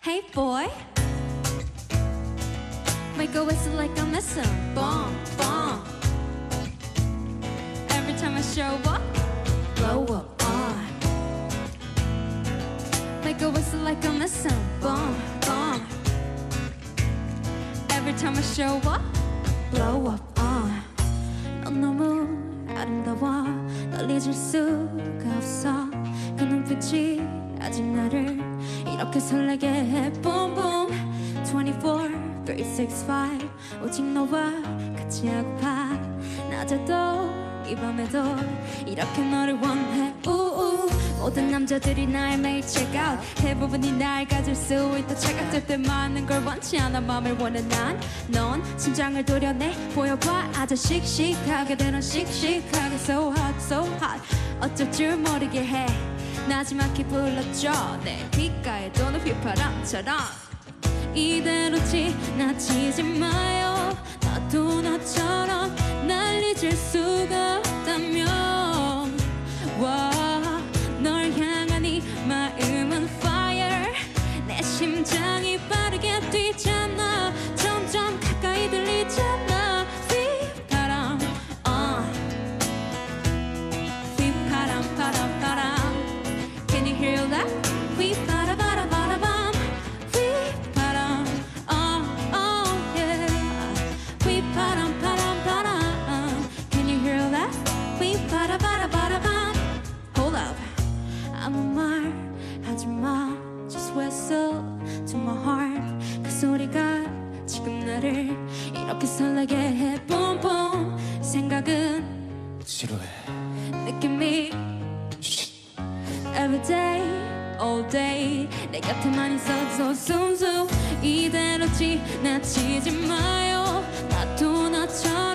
Hey boy Make a whistle like I miss him Boom, boom Every time I show up Blow up on Make a whistle like I miss him Boom, boom Every time I show up Blow up on 넌 너무 아름다워 널 잊을 수가 없어 그 눈빛이 아직 나를 이렇게 설레게 해. boom 24, 365 오직 너와 같이 하고파. 낮에도 이 밤에도 이렇게 너를 원해. 우우. 모든 남자들이 날 매일 check 대부분이 날 가질 수 있다 착각될 때 많은 걸 원치 않아 맘을 원해. 난넌 심장을 도려내. 보여봐. 아주 씩씩하게 되는 씩씩하게. So hot so hot. 어쩔 줄 모르게 해 나지막히 불러줘 내 귓가에 도는 휘파람처럼. 이대로 지나치지 마요. 나도 나처럼 날 잊을 수가 이렇게 설레게 해. 뿜뿜 생각은 지루해. 느낌이 Every day, all day. 내 곁에만 있어도 순수. 이대로 지나치지 마요. 나도 나처럼.